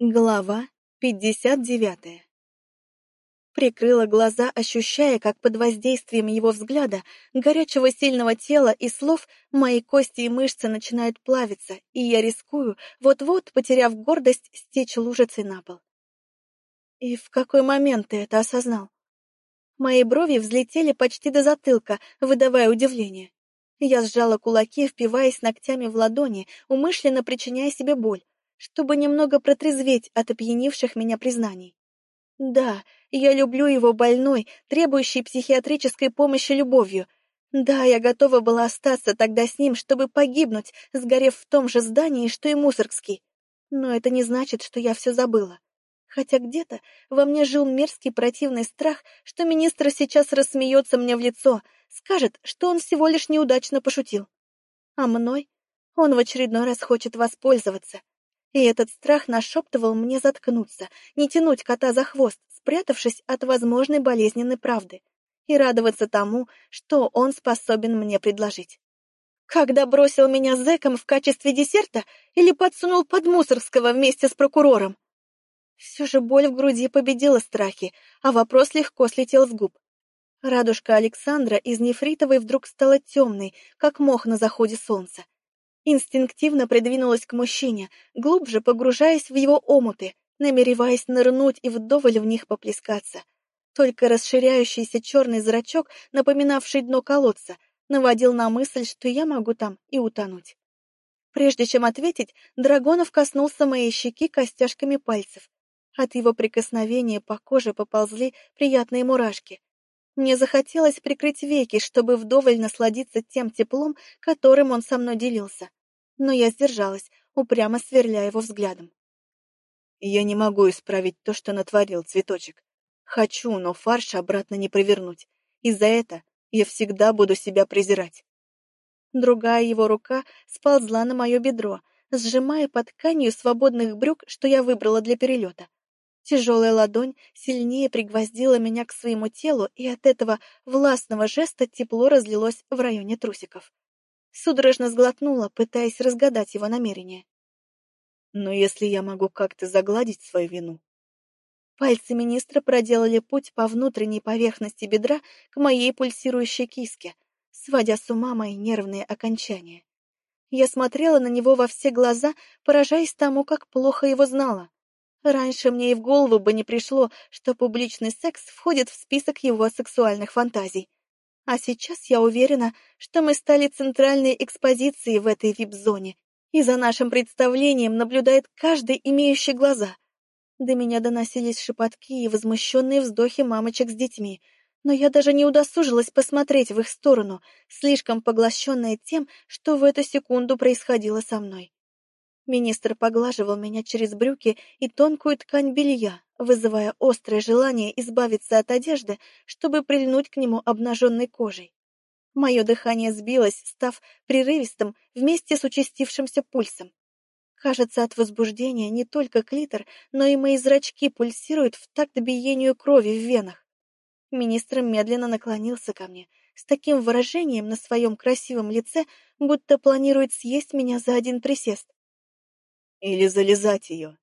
Глава 59 Прикрыла глаза, ощущая, как под воздействием его взгляда, горячего сильного тела и слов, мои кости и мышцы начинают плавиться, и я рискую, вот-вот, потеряв гордость, стечь лужицей на пол. И в какой момент ты это осознал? Мои брови взлетели почти до затылка, выдавая удивление. Я сжала кулаки, впиваясь ногтями в ладони, умышленно причиняя себе боль чтобы немного протрезветь от опьянивших меня признаний. Да, я люблю его больной, требующей психиатрической помощи любовью. Да, я готова была остаться тогда с ним, чтобы погибнуть, сгорев в том же здании, что и Мусоргский. Но это не значит, что я все забыла. Хотя где-то во мне жил мерзкий противный страх, что министр сейчас рассмеется мне в лицо, скажет, что он всего лишь неудачно пошутил. А мной он в очередной раз хочет воспользоваться, и этот страх нашептывал мне заткнуться, не тянуть кота за хвост, спрятавшись от возможной болезненной правды, и радоваться тому, что он способен мне предложить. Когда бросил меня зэком в качестве десерта или подсунул под Мусорского вместе с прокурором? Все же боль в груди победила страхи, а вопрос легко слетел с губ. Радужка Александра из нефритовой вдруг стала темной, как мох на заходе солнца. Инстинктивно придвинулась к мужчине, глубже погружаясь в его омуты, намереваясь нырнуть и вдоволь в них поплескаться. Только расширяющийся черный зрачок, напоминавший дно колодца, наводил на мысль, что я могу там и утонуть. Прежде чем ответить, Драгонов коснулся моей щеки костяшками пальцев. От его прикосновения по коже поползли приятные мурашки. Мне захотелось прикрыть веки, чтобы вдоволь насладиться тем теплом, которым он со мной делился. Но я сдержалась, упрямо сверля его взглядом. Я не могу исправить то, что натворил цветочек. Хочу, но фарш обратно не провернуть. И за это я всегда буду себя презирать. Другая его рука сползла на мое бедро, сжимая под тканью свободных брюк, что я выбрала для перелета. Тяжелая ладонь сильнее пригвоздила меня к своему телу, и от этого властного жеста тепло разлилось в районе трусиков. Судорожно сглотнула, пытаясь разгадать его намерение. «Но если я могу как-то загладить свою вину...» Пальцы министра проделали путь по внутренней поверхности бедра к моей пульсирующей киске, сводя с ума мои нервные окончания. Я смотрела на него во все глаза, поражаясь тому, как плохо его знала. Раньше мне и в голову бы не пришло, что публичный секс входит в список его сексуальных фантазий. А сейчас я уверена, что мы стали центральной экспозицией в этой вип-зоне, и за нашим представлением наблюдает каждый, имеющий глаза. До меня доносились шепотки и возмущенные вздохи мамочек с детьми, но я даже не удосужилась посмотреть в их сторону, слишком поглощенная тем, что в эту секунду происходило со мной. Министр поглаживал меня через брюки и тонкую ткань белья, вызывая острое желание избавиться от одежды, чтобы прильнуть к нему обнаженной кожей. Мое дыхание сбилось, став прерывистым вместе с участившимся пульсом. Кажется, от возбуждения не только клитор, но и мои зрачки пульсируют в такт биению крови в венах. Министр медленно наклонился ко мне, с таким выражением на своем красивом лице, будто планирует съесть меня за один присест. Или залезать ее.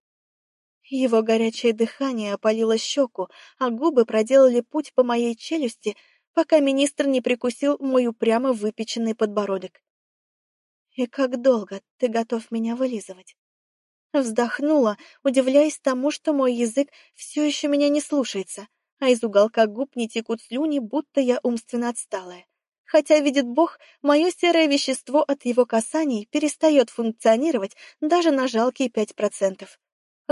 Его горячее дыхание опалило щеку, а губы проделали путь по моей челюсти, пока министр не прикусил мой упрямо выпеченный подбородок. «И как долго ты готов меня вылизывать?» Вздохнула, удивляясь тому, что мой язык все еще меня не слушается, а из уголка губ не текут слюни, будто я умственно отсталая хотя, видит Бог, мое серое вещество от его касаний перестает функционировать даже на жалкие пять процентов.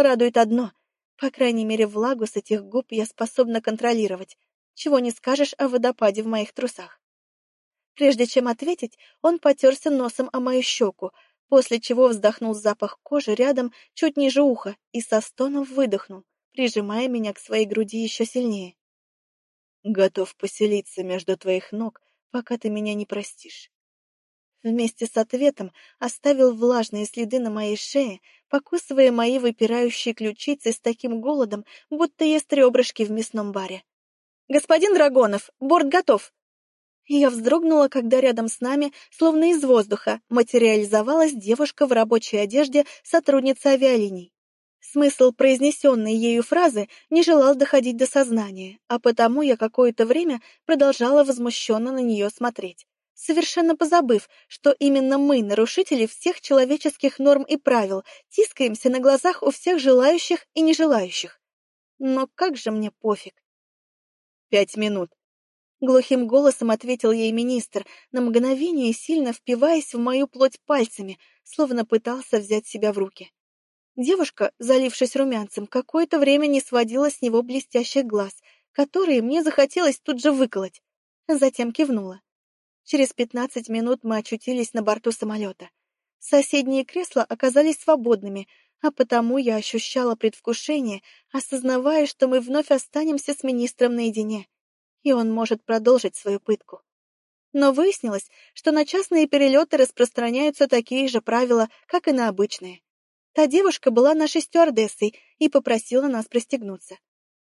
Радует одно. По крайней мере, влагу с этих губ я способна контролировать, чего не скажешь о водопаде в моих трусах. Прежде чем ответить, он потерся носом о мою щеку, после чего вздохнул запах кожи рядом, чуть ниже уха, и со стоном выдохнул, прижимая меня к своей груди еще сильнее. «Готов поселиться между твоих ног пока ты меня не простишь. Вместе с ответом оставил влажные следы на моей шее, покусывая мои выпирающие ключицы с таким голодом, будто ест ребрышки в мясном баре. «Господин Драгонов, борт готов!» Я вздрогнула, когда рядом с нами, словно из воздуха, материализовалась девушка в рабочей одежде сотрудницы авиалиний. Смысл произнесенной ею фразы не желал доходить до сознания, а потому я какое-то время продолжала возмущенно на нее смотреть, совершенно позабыв, что именно мы, нарушители всех человеческих норм и правил, тискаемся на глазах у всех желающих и нежелающих. Но как же мне пофиг. «Пять минут», — глухим голосом ответил ей министр, на мгновение сильно впиваясь в мою плоть пальцами, словно пытался взять себя в руки. Девушка, залившись румянцем, какое-то время не сводила с него блестящих глаз, которые мне захотелось тут же выколоть. Затем кивнула. Через пятнадцать минут мы очутились на борту самолета. Соседние кресла оказались свободными, а потому я ощущала предвкушение, осознавая, что мы вновь останемся с министром наедине, и он может продолжить свою пытку. Но выяснилось, что на частные перелеты распространяются такие же правила, как и на обычные. Та девушка была нашей стюардессой и попросила нас пристегнуться.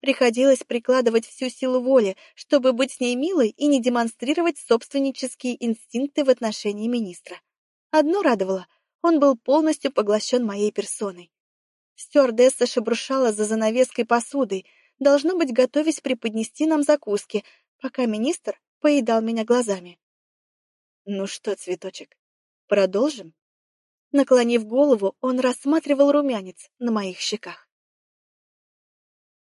Приходилось прикладывать всю силу воли, чтобы быть с ней милой и не демонстрировать собственнические инстинкты в отношении министра. Одно радовало — он был полностью поглощен моей персоной. Стюардесса шебрушала за занавеской посудой, должно быть, готовясь преподнести нам закуски, пока министр поедал меня глазами. «Ну что, цветочек, продолжим?» Наклонив голову, он рассматривал румянец на моих щеках.